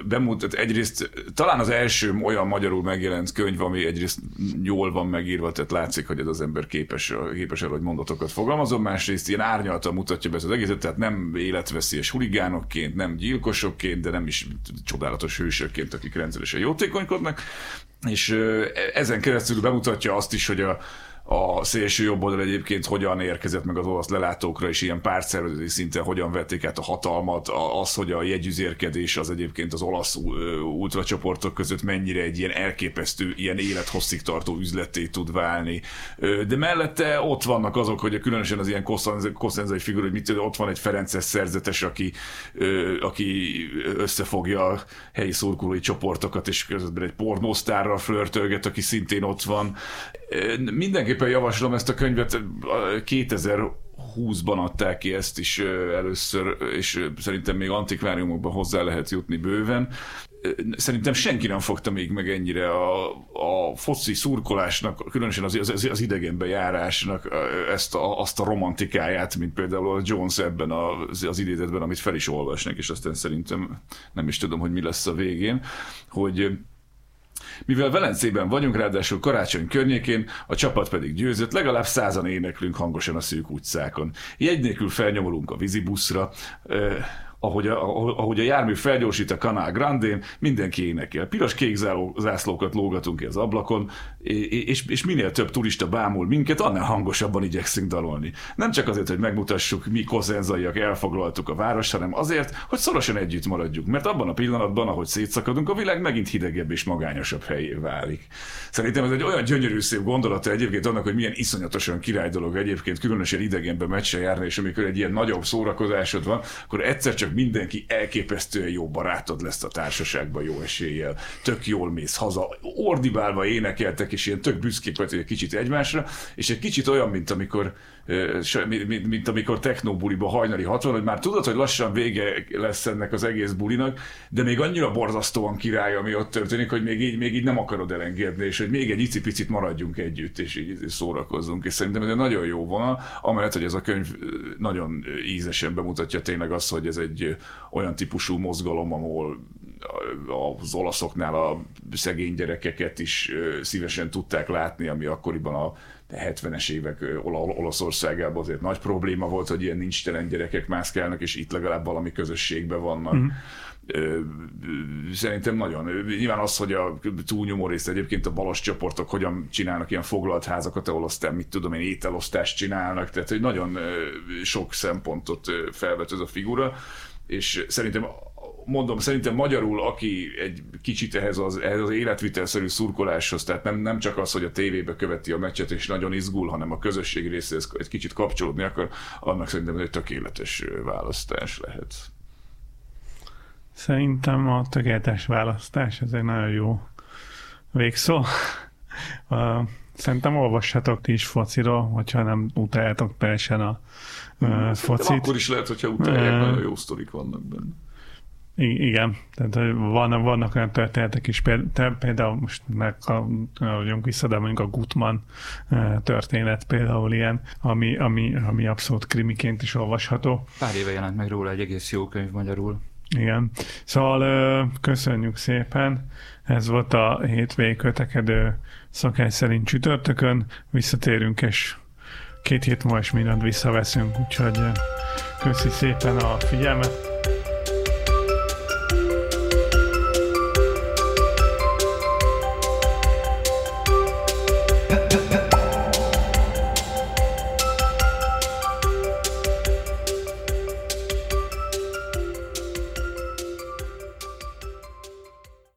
bemutat egyrészt, talán az első olyan magyarul megjelent könyv, ami egyrészt jól van megírva, tehát látszik, hogy ez az ember képes, képes el, hogy mondatokat fogalmazom, másrészt ilyen árnyaltan mutatja be ezt az egészet, tehát nem életveszélyes huligánokként, nem gyilkosokként, de nem is csodálatos hősökként, akik rendszeresen jótékonykodnak, és ezen keresztül bemutatja azt is, hogy a, a szélső jobb oldal egyébként hogyan érkezett meg az olasz lelátókra, és ilyen pártszervezeti szinten hogyan vették át a hatalmat, az, hogy a jegyüzérkedés az egyébként az olasz ultracsoportok között mennyire egy ilyen elképesztő, ilyen élethosszig tartó üzleté tud válni. De mellette ott vannak azok, hogy különösen az ilyen kosszenzai figura, hogy mit ott van egy Ferences szerzetes, aki, aki összefogja a helyi szurkolói csoportokat, és közben egy pornósztárral flörtölget, aki szintén ott van. Mindenképpen javaslom ezt a könyvet, 2020-ban adták ki ezt is először, és szerintem még antikváriumokban hozzá lehet jutni bőven. Szerintem senki nem fogta még meg ennyire a, a foci szurkolásnak, különösen az, az, az idegenbe járásnak ezt a, azt a romantikáját, mint például a Jones ebben az, az idézetben, amit fel is olvasnak, és aztán szerintem nem is tudom, hogy mi lesz a végén, hogy mivel Velencében vagyunk, ráadásul karácsony környékén, a csapat pedig győzött, legalább százan éneklünk hangosan a szűk utcákon. Jegy nélkül felnyomulunk a vízibuszra, ahogy a, ahogy a jármű felgyorsít a Canal Grandén, mindenki énekel. Piros-kék zászlókat lógatunk ki az ablakon, és, és minél több turista bámul minket, annál hangosabban igyekszünk dalolni. Nem csak azért, hogy megmutassuk, mi kozenzaiak elfoglaltuk a város, hanem azért, hogy szorosan együtt maradjuk, mert abban a pillanatban, ahogy szétszakadunk, a világ megint hidegebb és magányosabb helyé válik. Szerintem ez egy olyan gyönyörű szép gondolata egyébként annak, hogy milyen iszonyatosan király dolog egyébként különösen idegenbe meccse járni, és amikor egy ilyen nagyobb szórakozásod van, akkor egyszer csak mindenki elképesztően jó barátod lesz a társaságban jó eséllyel, tök jól mész haza, ordibálva énekeltek, és ilyen tök büszkék vagy egy kicsit egymásra, és egy kicsit olyan, mint amikor mint, mint amikor technobuliba hajnali 60, hogy már tudod, hogy lassan vége lesz ennek az egész bulinak, de még annyira borzasztóan király, ami ott történik, hogy még így, még így nem akarod elengedni, és hogy még egy icipicit maradjunk együtt, és így szórakozzunk. És szerintem ez egy nagyon jó vonal, amellett, hogy ez a könyv nagyon ízesen bemutatja tényleg azt, hogy ez egy olyan típusú mozgalom, ahol az olaszoknál a szegény gyerekeket is szívesen tudták látni, ami akkoriban a 70-es évek Olaszországában azért nagy probléma volt, hogy ilyen nincs telen gyerekek mászkálnak, és itt legalább valami közösségben vannak. Mm. Szerintem nagyon. Nyilván az, hogy a túlnyomó részt egyébként a balos csoportok hogyan csinálnak ilyen foglalt házakat, ahol aztán mit tudom én, ételosztást csinálnak, tehát hogy nagyon sok szempontot felvet ez a figura, és szerintem mondom, szerintem magyarul, aki egy kicsit ehhez az, ehhez az életvitelszerű szurkoláshoz, tehát nem, nem csak az, hogy a tévébe követi a meccset és nagyon izgul, hanem a közösség részéhez egy kicsit kapcsolódni akar, annak szerintem egy tökéletes választás lehet. Szerintem a tökéletes választás, ez egy nagyon jó végszó. Szerintem olvassatok ti is fociról, hogyha nem utáljátok teljesen a uh, focit. akkor is lehet, hogyha utálják, nagyon jó sztorik vannak benne. Igen, tehát van, vannak olyan történetek is, például, most vagyunk vissza, de mondjuk a Gutman történet például ilyen, ami, ami, ami abszolút krimiként is olvasható. Pár éve jelent meg róla egy egész jó könyv magyarul. Igen. Szóval köszönjük szépen. Ez volt a hétvégi kötekedő szokás szerint csütörtökön. Visszatérünk, és két hét múlva is mindent visszaveszünk, úgyhogy köszi szépen a figyelmet.